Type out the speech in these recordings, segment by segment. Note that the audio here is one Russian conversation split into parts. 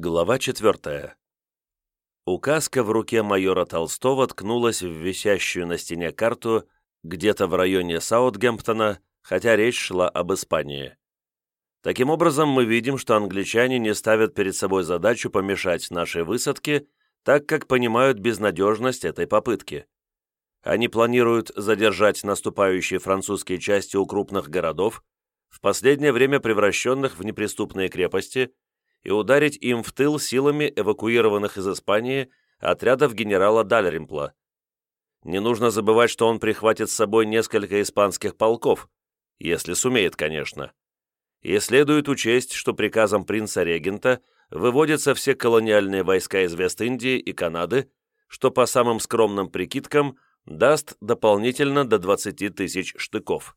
Глава четвертая. Указка в руке майора Толстого ткнулась в висящую на стене карту где-то в районе Саутгемптона, хотя речь шла об Испании. Таким образом, мы видим, что англичане не ставят перед собой задачу помешать нашей высадке, так как понимают безнадежность этой попытки. Они планируют задержать наступающие французские части у крупных городов, в последнее время превращенных в неприступные крепости, и ударить им в тыл силами эвакуированных из Испании отрядов генерала Дальримпла. Не нужно забывать, что он прихватит с собой несколько испанских полков, если сумеет, конечно. И следует учесть, что приказом принца-регента выводятся все колониальные войска из Вест-Индии и Канады, что по самым скромным прикидкам даст дополнительно до 20 тысяч штыков.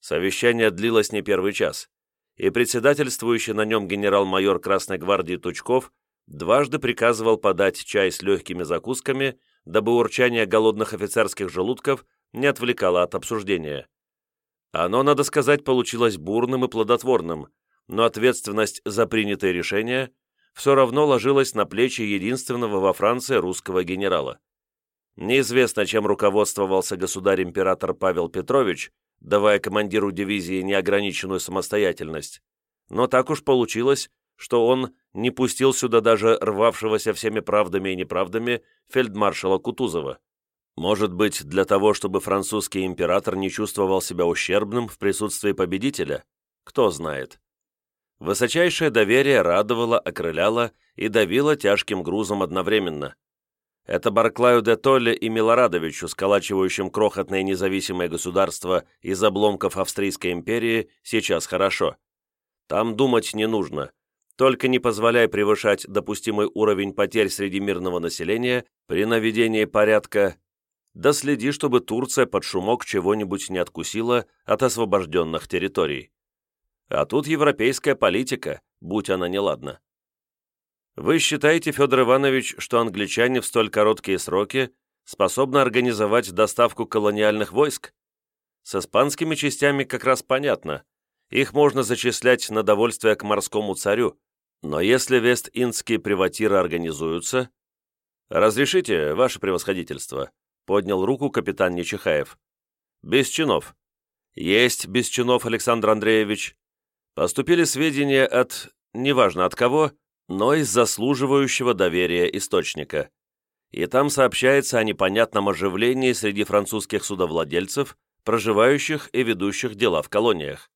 Совещание длилось не первый час и председательствующий на нем генерал-майор Красной гвардии Тучков дважды приказывал подать чай с легкими закусками, дабы урчание голодных офицерских желудков не отвлекало от обсуждения. Оно, надо сказать, получилось бурным и плодотворным, но ответственность за принятые решения все равно ложилась на плечи единственного во Франции русского генерала. Неизвестно, чем руководствовался государь-император Павел Петрович, давая командиру дивизии неограниченную самостоятельность, но так уж получилось, что он не пустил сюда даже рвавшегося всеми правдами и неправдами фельдмаршала Кутузова. Может быть, для того, чтобы французский император не чувствовал себя ущербным в присутствии победителя? Кто знает. Высочайшее доверие радовало, окрыляло и давило тяжким грузом одновременно – это Барклаю де Толле и Милорадовичу, сколачивающим крохотное независимое государство из обломков Австрийской империи, сейчас хорошо. Там думать не нужно. Только не позволяй превышать допустимый уровень потерь среди мирного населения при наведении порядка, да следи, чтобы Турция под шумок чего-нибудь не откусила от освобожденных территорий. А тут европейская политика, будь она неладна. Вы считаете, Федор Иванович, что англичане в столь короткие сроки способны организовать доставку колониальных войск? С испанскими частями как раз понятно. Их можно зачислять на довольствие к морскому царю. Но если вест-индские приватиры организуются... «Разрешите, ваше превосходительство», — поднял руку капитан Нечихаев. «Без чинов». «Есть без чинов, Александр Андреевич». Поступили сведения от... неважно от кого, но из заслуживающего доверия источника. И там сообщается о непонятном оживлении среди французских судовладельцев, проживающих и ведущих дела в колониях.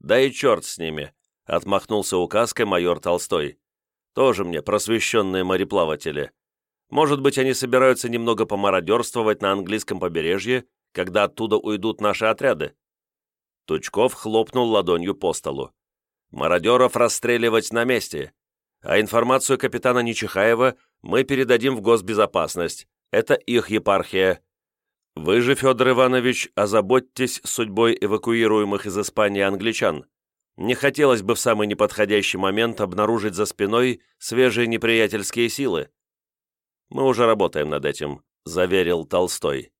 «Да и черт с ними», — отмахнулся указкой майор Толстой. «Тоже мне просвещенные мореплаватели. Может быть, они собираются немного помародерствовать на английском побережье, когда оттуда уйдут наши отряды?» Тучков хлопнул ладонью по столу. «Мародеров расстреливать на месте а информацию капитана Нечихаева мы передадим в госбезопасность. Это их епархия. Вы же, Федор Иванович, озаботьтесь судьбой эвакуируемых из Испании англичан. Не хотелось бы в самый неподходящий момент обнаружить за спиной свежие неприятельские силы. Мы уже работаем над этим, заверил Толстой.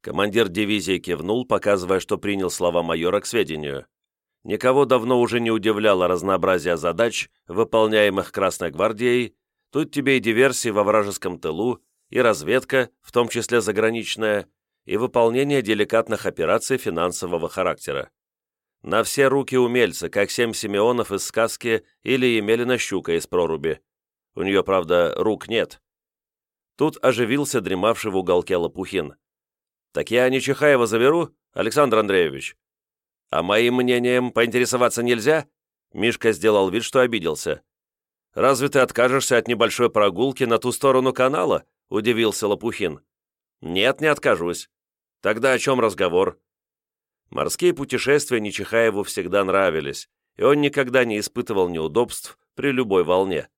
Командир дивизии кивнул, показывая, что принял слова майора к сведению. Никого давно уже не удивляло разнообразие задач, выполняемых Красной Гвардией, тут тебе и диверсии во вражеском тылу, и разведка, в том числе заграничная, и выполнение деликатных операций финансового характера. На все руки умельцы, как семь Симеонов из сказки или Емелина Щука из проруби. У нее, правда, рук нет. Тут оживился дремавший в уголке Лопухин. «Так я не Чихаева заберу, Александр Андреевич?» «А моим мнением поинтересоваться нельзя?» Мишка сделал вид, что обиделся. «Разве ты откажешься от небольшой прогулки на ту сторону канала?» – удивился Лопухин. «Нет, не откажусь. Тогда о чем разговор?» Морские путешествия Нечихаеву всегда нравились, и он никогда не испытывал неудобств при любой волне.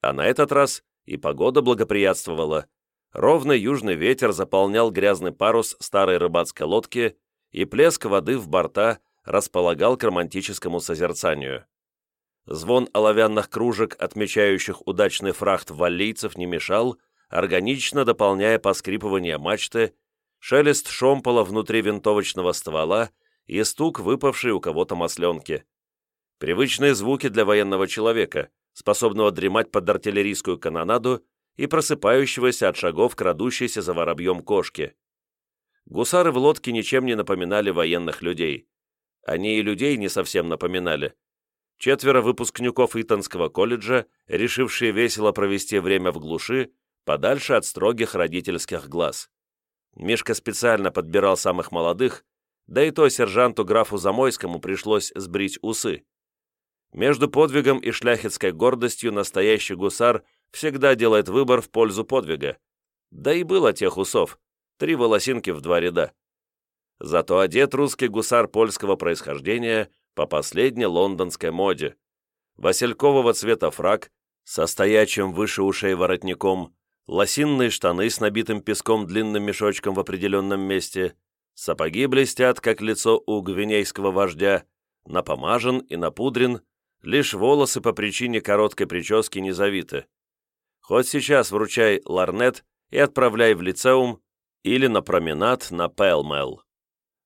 А на этот раз и погода благоприятствовала. Ровный южный ветер заполнял грязный парус старой рыбацкой лодки, и плеск воды в борта располагал к романтическому созерцанию. Звон оловянных кружек, отмечающих удачный фрахт валлийцев, не мешал, органично дополняя поскрипывание мачты, шелест шомпола внутри винтовочного ствола и стук, выпавший у кого-то масленки. Привычные звуки для военного человека, способного дремать под артиллерийскую канонаду и просыпающегося от шагов крадущейся за воробьем кошки. Гусары в лодке ничем не напоминали военных людей. Они и людей не совсем напоминали. Четверо выпускников Итонского колледжа, решившие весело провести время в глуши, подальше от строгих родительских глаз. Мишка специально подбирал самых молодых, да и то сержанту графу Замойскому пришлось сбрить усы. Между подвигом и шляхетской гордостью настоящий гусар всегда делает выбор в пользу подвига. Да и было тех усов, три волосинки в два ряда. Зато одет русский гусар польского происхождения по последней лондонской моде. Василькового цвета фраг, со стоячим выше ушей воротником, лосинные штаны с набитым песком длинным мешочком в определенном месте, сапоги блестят, как лицо у гвинейского вождя, напомажен и напудрен, лишь волосы по причине короткой прически не завиты. Хоть сейчас вручай ларнет и отправляй в лицеум или на променад на Пэлмэл.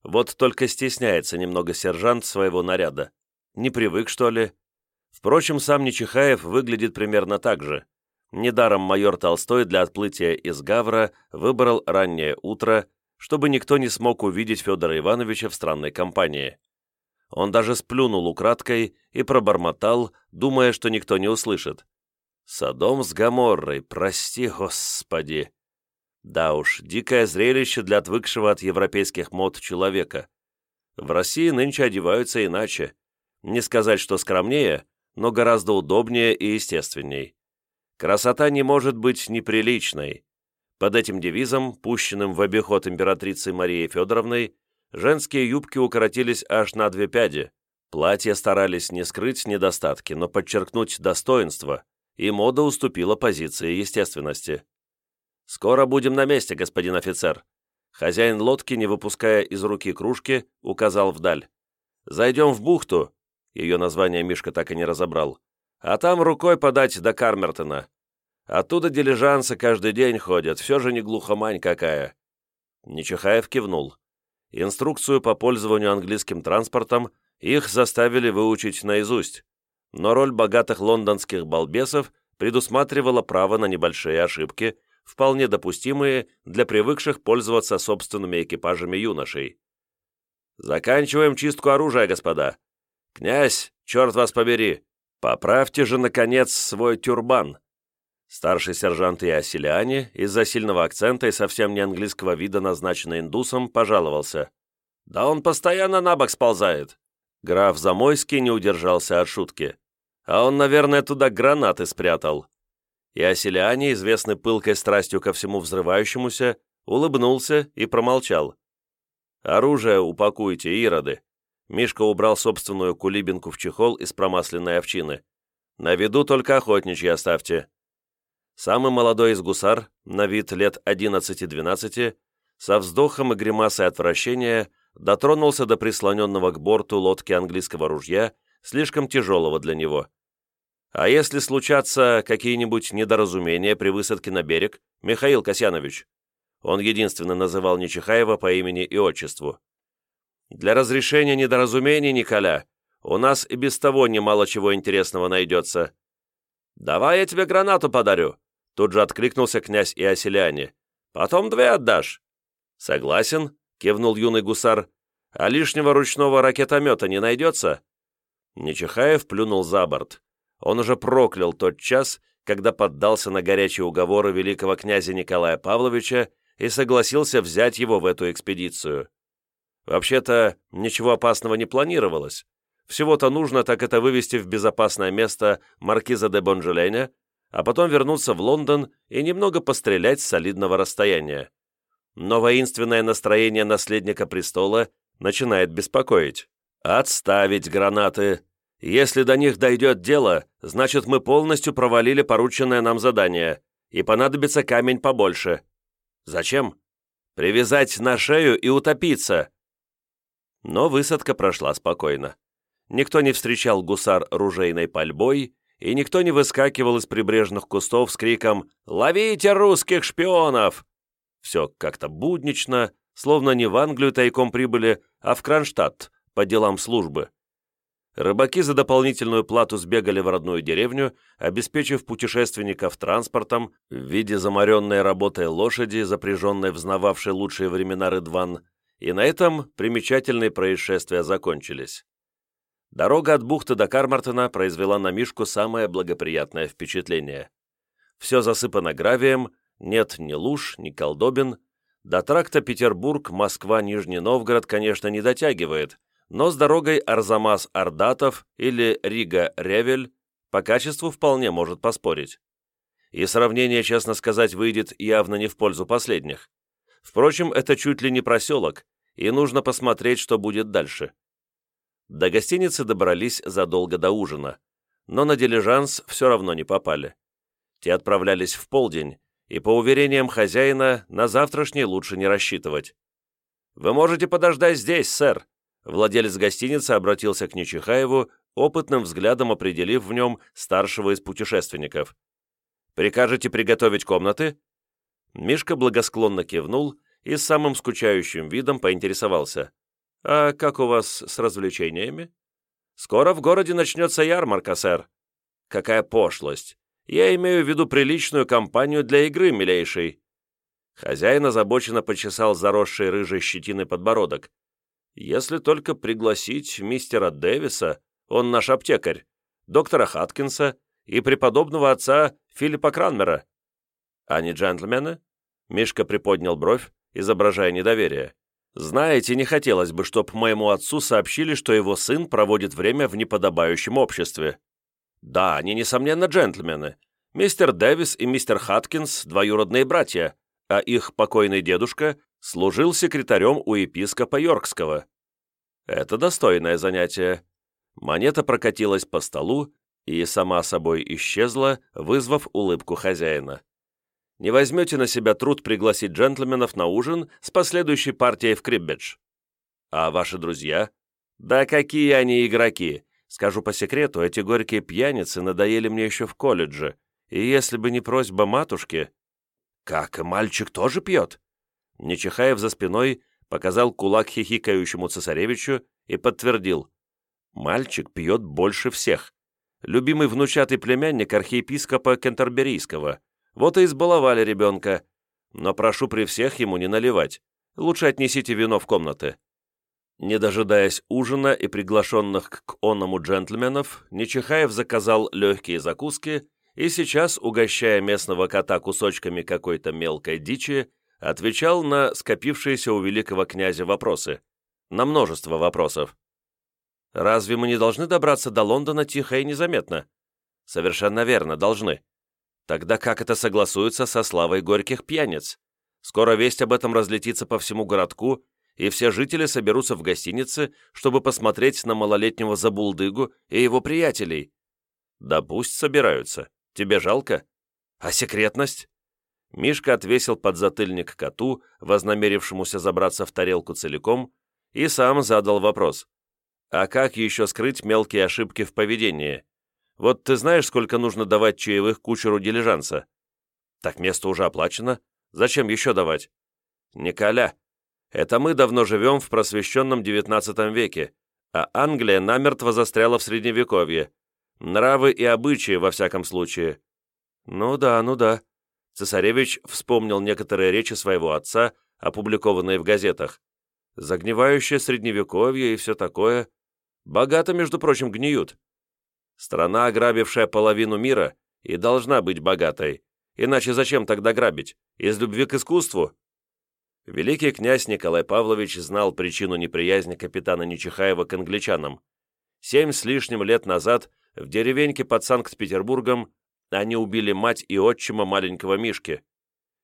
Вот только стесняется немного сержант своего наряда. Не привык, что ли? Впрочем, сам Нечихаев выглядит примерно так же. Недаром майор Толстой для отплытия из Гавра выбрал раннее утро, чтобы никто не смог увидеть Федора Ивановича в странной компании. Он даже сплюнул украдкой и пробормотал, думая, что никто не услышит. «Содом с Гоморрой, прости, господи!» Да уж, дикое зрелище для отвыкшего от европейских мод человека. В России нынче одеваются иначе. Не сказать, что скромнее, но гораздо удобнее и естественней. Красота не может быть неприличной. Под этим девизом, пущенным в обиход императрицы Марией Федоровной, женские юбки укоротились аж на две пяди, платья старались не скрыть недостатки, но подчеркнуть достоинство, и мода уступила позиции естественности. «Скоро будем на месте, господин офицер». Хозяин лодки, не выпуская из руки кружки, указал вдаль. «Зайдем в бухту». Ее название Мишка так и не разобрал. «А там рукой подать до Кармертона. Оттуда дилижансы каждый день ходят, все же не глухомань какая». Нечихаев кивнул. Инструкцию по пользованию английским транспортом их заставили выучить наизусть, но роль богатых лондонских балбесов предусматривала право на небольшие ошибки вполне допустимые для привыкших пользоваться собственными экипажами юношей. «Заканчиваем чистку оружия, господа. Князь, черт вас побери, поправьте же, наконец, свой тюрбан». Старший сержант Иосилиани, из-за сильного акцента и совсем не английского вида, назначенный индусом, пожаловался. «Да он постоянно на бок сползает». Граф Замойский не удержался от шутки. «А он, наверное, туда гранаты спрятал» и Оселиане, известный пылкой страстью ко всему взрывающемуся, улыбнулся и промолчал. «Оружие упакуйте, ироды!» Мишка убрал собственную кулибинку в чехол из промасленной овчины. «На виду только охотничьи оставьте». Самый молодой из гусар, на вид лет 11-12, со вздохом и гримасой отвращения дотронулся до прислоненного к борту лодки английского ружья, слишком тяжелого для него. А если случатся какие-нибудь недоразумения при высадке на берег, Михаил Касьянович?» Он единственно называл Нечихаева по имени и отчеству. «Для разрешения недоразумений, Николя, у нас и без того немало чего интересного найдется». «Давай я тебе гранату подарю», — тут же откликнулся князь Иоселяне. «Потом две отдашь». «Согласен», — кивнул юный гусар. «А лишнего ручного ракетомета не найдется?» Нечихаев плюнул за борт. Он уже проклял тот час, когда поддался на горячие уговоры великого князя Николая Павловича и согласился взять его в эту экспедицию. Вообще-то, ничего опасного не планировалось. Всего-то нужно так это вывести в безопасное место маркиза де Бонжеленя, а потом вернуться в Лондон и немного пострелять с солидного расстояния. Но воинственное настроение наследника престола начинает беспокоить. «Отставить гранаты!» Если до них дойдет дело, значит, мы полностью провалили порученное нам задание, и понадобится камень побольше. Зачем? Привязать на шею и утопиться. Но высадка прошла спокойно. Никто не встречал гусар ружейной пальбой, и никто не выскакивал из прибрежных кустов с криком «Ловите русских шпионов!». Все как-то буднично, словно не в Англию тайком прибыли, а в Кронштадт по делам службы. Рыбаки за дополнительную плату сбегали в родную деревню, обеспечив путешественников транспортом в виде заморенной работой лошади, запряженной в знававшей лучшие времена Рыдван, и на этом примечательные происшествия закончились. Дорога от бухты до Кармартена произвела на Мишку самое благоприятное впечатление. Все засыпано гравием, нет ни луж, ни колдобин. До тракта Петербург, Москва, Нижний Новгород, конечно, не дотягивает, но с дорогой Арзамас-Ардатов или Рига-Ревель по качеству вполне может поспорить. И сравнение, честно сказать, выйдет явно не в пользу последних. Впрочем, это чуть ли не проселок, и нужно посмотреть, что будет дальше. До гостиницы добрались задолго до ужина, но на дилижанс все равно не попали. Те отправлялись в полдень, и, по уверениям хозяина, на завтрашний лучше не рассчитывать. «Вы можете подождать здесь, сэр», Владелец гостиницы обратился к Нечихаеву, опытным взглядом определив в нем старшего из путешественников. «Прикажете приготовить комнаты?» Мишка благосклонно кивнул и с самым скучающим видом поинтересовался. «А как у вас с развлечениями?» «Скоро в городе начнется ярмарка, сэр». «Какая пошлость! Я имею в виду приличную компанию для игры, милейший». Хозяин озабоченно почесал заросший рыжей щетиной подбородок. Если только пригласить мистера Дэвиса, он наш аптекарь, доктора Хаткинса и преподобного отца Филиппа Кранмера. Они джентльмены?» Мишка приподнял бровь, изображая недоверие. «Знаете, не хотелось бы, чтоб моему отцу сообщили, что его сын проводит время в неподобающем обществе. Да, они, несомненно, джентльмены. Мистер Дэвис и мистер Хаткинс – двоюродные братья, а их покойный дедушка служил секретарем у епископа Йоркского. Это достойное занятие. Монета прокатилась по столу и сама собой исчезла, вызвав улыбку хозяина. Не возьмете на себя труд пригласить джентльменов на ужин с последующей партией в криббедж? А ваши друзья? Да какие они игроки! Скажу по секрету, эти горькие пьяницы надоели мне еще в колледже, и если бы не просьба матушки... Как, мальчик тоже пьет? Нечихаев за спиной показал кулак хихикающему цесаревичу и подтвердил. «Мальчик пьет больше всех. Любимый внучатый племянник архиепископа Кентерберийского. Вот и избаловали ребенка. Но прошу при всех ему не наливать. Лучше отнесите вино в комнаты». Не дожидаясь ужина и приглашенных к онному джентльменов, Нечихаев заказал легкие закуски и сейчас, угощая местного кота кусочками какой-то мелкой дичи, отвечал на скопившиеся у великого князя вопросы, на множество вопросов. «Разве мы не должны добраться до Лондона тихо и незаметно?» «Совершенно верно, должны. Тогда как это согласуется со славой горьких пьяниц? Скоро весть об этом разлетится по всему городку, и все жители соберутся в гостинице, чтобы посмотреть на малолетнего забулдыгу и его приятелей. Да пусть собираются. Тебе жалко? А секретность? Мишка отвесил подзатыльник коту, вознамерившемуся забраться в тарелку целиком, и сам задал вопрос. «А как еще скрыть мелкие ошибки в поведении? Вот ты знаешь, сколько нужно давать чаевых кучеру дилижанса?» «Так место уже оплачено. Зачем еще давать?» «Николя, это мы давно живем в просвещенном XIX веке, а Англия намертво застряла в Средневековье. Нравы и обычаи, во всяком случае». «Ну да, ну да», Цесаревич вспомнил некоторые речи своего отца, опубликованные в газетах. Загнивающее средневековье и все такое. Богато, между прочим, гниют. Страна, ограбившая половину мира, и должна быть богатой. Иначе зачем тогда грабить? Из любви к искусству? Великий князь Николай Павлович знал причину неприязни капитана Нечихаева к англичанам. Семь с лишним лет назад в деревеньке под Санкт-Петербургом они убили мать и отчима маленького Мишки.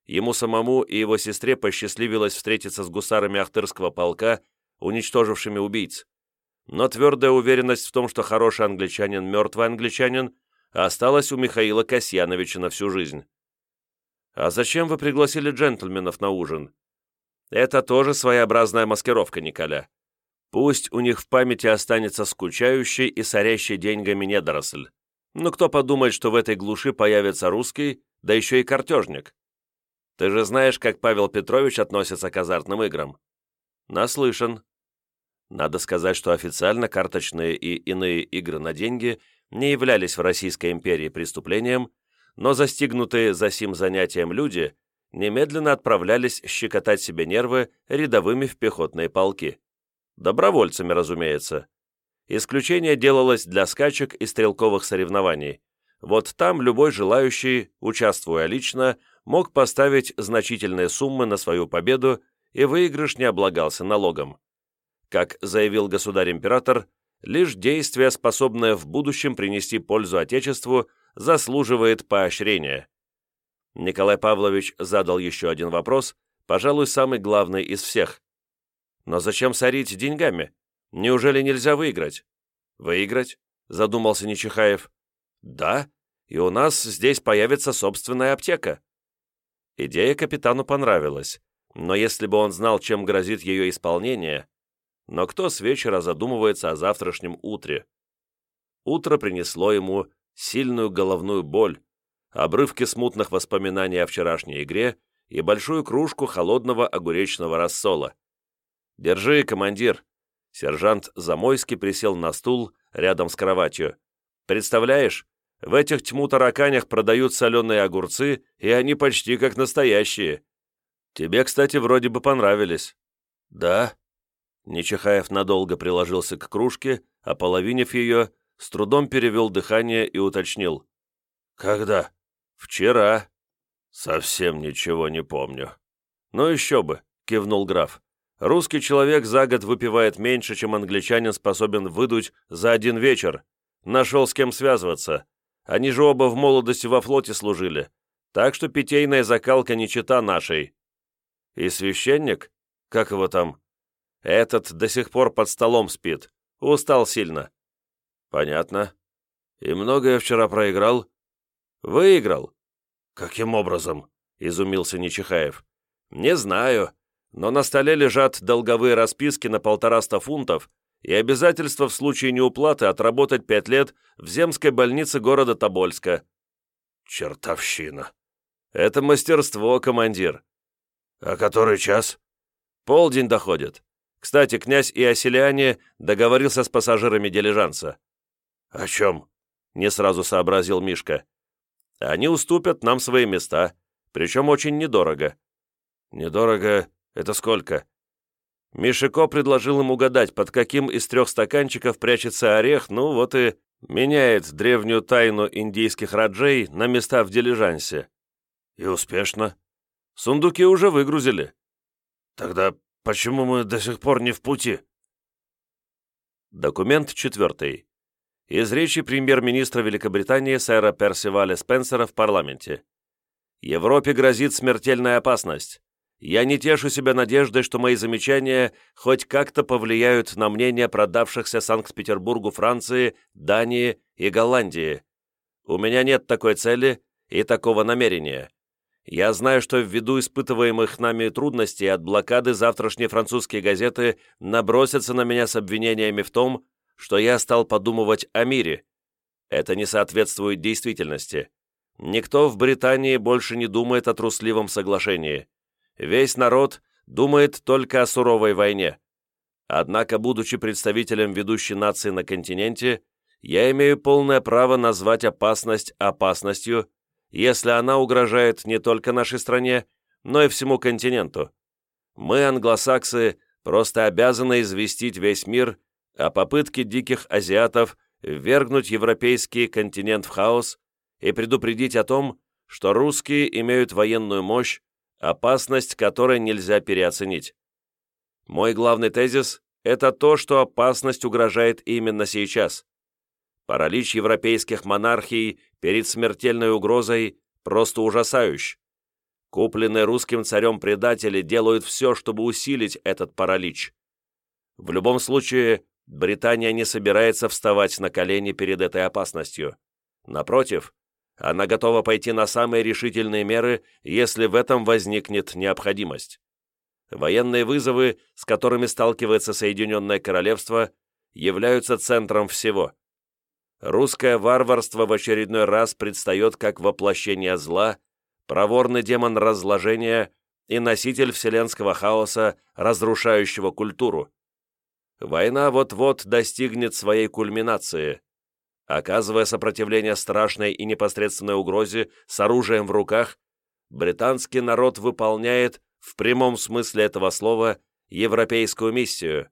Ему самому и его сестре посчастливилось встретиться с гусарами Ахтырского полка, уничтожившими убийц. Но твердая уверенность в том, что хороший англичанин – мертвый англичанин, осталась у Михаила Касьяновича на всю жизнь. «А зачем вы пригласили джентльменов на ужин?» «Это тоже своеобразная маскировка, Николя. Пусть у них в памяти останется скучающий и сорящий деньгами недоросль. Ну кто подумает, что в этой глуши появится русский, да еще и картежник? Ты же знаешь, как Павел Петрович относится к азартным играм. Наслышан. Надо сказать, что официально карточные и иные игры на деньги не являлись в Российской империи преступлением, но застигнутые за сим занятием люди немедленно отправлялись щекотать себе нервы рядовыми в пехотные полки. Добровольцами, разумеется. Исключение делалось для скачек и стрелковых соревнований. Вот там любой желающий, участвуя лично, мог поставить значительные суммы на свою победу, и выигрыш не облагался налогом. Как заявил государь-император, лишь действие, способное в будущем принести пользу Отечеству, заслуживает поощрения. Николай Павлович задал еще один вопрос, пожалуй, самый главный из всех. «Но зачем сорить деньгами? Неужели нельзя выиграть?» «Выиграть?» – задумался Нечихаев. «Да, и у нас здесь появится собственная аптека». Идея капитану понравилась, но если бы он знал, чем грозит ее исполнение... Но кто с вечера задумывается о завтрашнем утре? Утро принесло ему сильную головную боль, обрывки смутных воспоминаний о вчерашней игре и большую кружку холодного огуречного рассола. «Держи, командир!» Сержант Замойский присел на стул рядом с кроватью. «Представляешь, в этих тьму тараканях продают соленые огурцы, и они почти как настоящие. Тебе, кстати, вроде бы понравились». «Да?» Нечихаев надолго приложился к кружке, ополовинив ее, с трудом перевел дыхание и уточнил. «Когда?» «Вчера». «Совсем ничего не помню». «Ну еще бы», — кивнул граф. «Русский человек за год выпивает меньше, чем англичанин способен выдуть за один вечер. Нашел с кем связываться. Они же оба в молодости во флоте служили. Так что питейная закалка не чита нашей». «И священник? Как его там?» «Этот до сих пор под столом спит. Устал сильно». «Понятно. И многое вчера проиграл?» «Выиграл». «Каким образом?» — изумился Нечихаев. «Не знаю, но на столе лежат долговые расписки на полтораста фунтов и обязательство в случае неуплаты отработать пять лет в земской больнице города Тобольска». «Чертовщина!» «Это мастерство, командир». «А который час?» «Полдень доходит. Кстати, князь и оселяне договорился с пассажирами дилижанса. «О чем?» — не сразу сообразил Мишка. «Они уступят нам свои места, причем очень недорого». «Недорого — это сколько?» Мишико предложил им угадать, под каким из трех стаканчиков прячется орех, ну вот и меняет древнюю тайну индийских раджей на места в дилижансе. И успешно. Сундуки уже выгрузили. Тогда почему мы до сих пор не в пути? Документ четвертый из речи премьер-министра Великобритании сэра Персиваля Спенсера в парламенте. «Европе грозит смертельная опасность. Я не тешу себя надеждой, что мои замечания хоть как-то повлияют на мнение продавшихся Санкт-Петербургу Франции, Дании и Голландии. У меня нет такой цели и такого намерения. Я знаю, что ввиду испытываемых нами трудностей от блокады завтрашние французские газеты набросятся на меня с обвинениями в том, что я стал подумывать о мире. Это не соответствует действительности. Никто в Британии больше не думает о трусливом соглашении. Весь народ думает только о суровой войне. Однако, будучи представителем ведущей нации на континенте, я имею полное право назвать опасность опасностью, если она угрожает не только нашей стране, но и всему континенту. Мы, англосаксы, просто обязаны известить весь мир о попытке диких азиатов ввергнуть европейский континент в хаос и предупредить о том, что русские имеют военную мощь, опасность которой нельзя переоценить. Мой главный тезис – это то, что опасность угрожает именно сейчас. Паралич европейских монархий перед смертельной угрозой просто ужасающий. Купленные русским царем предатели делают все, чтобы усилить этот паралич. В любом случае, Британия не собирается вставать на колени перед этой опасностью. Напротив, она готова пойти на самые решительные меры, если в этом возникнет необходимость. Военные вызовы, с которыми сталкивается Соединенное Королевство, являются центром всего. Русское варварство в очередной раз предстает как воплощение зла, проворный демон разложения и носитель вселенского хаоса, разрушающего культуру. война вот-вот достигнет своей кульминации. Оказывая сопротивление страшной и непосредственной угрозе с оружием в руках, британский народ выполняет, в прямом смысле этого слова, европейскую миссию.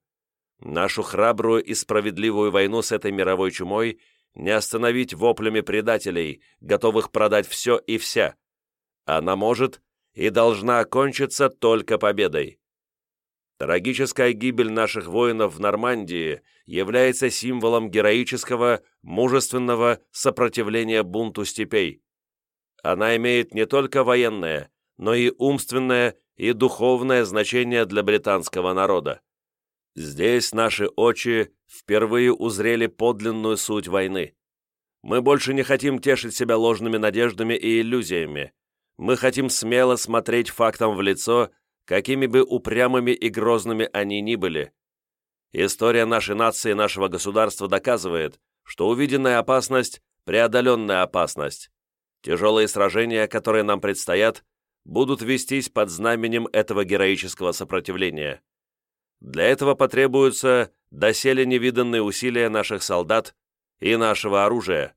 Нашу храбрую и справедливую войну с этой мировой чумой не остановить воплями предателей, готовых продать все и вся. Она может и должна окончиться только победой. Трагическая гибель наших воинов в Нормандии является символом героического, мужественного сопротивления бунту степей. Она имеет не только военное, но и умственное и духовное значение для британского народа. Здесь наши очи впервые узрели подлинную суть войны. Мы больше не хотим тешить себя ложными надеждами и иллюзиями. Мы хотим смело смотреть фактам в лицо какими бы упрямыми и грозными они ни были. История нашей нации и нашего государства доказывает, что увиденная опасность – преодоленная опасность. Тяжелые сражения, которые нам предстоят, будут вестись под знаменем этого героического сопротивления. Для этого потребуются доселе невиданные усилия наших солдат и нашего оружия.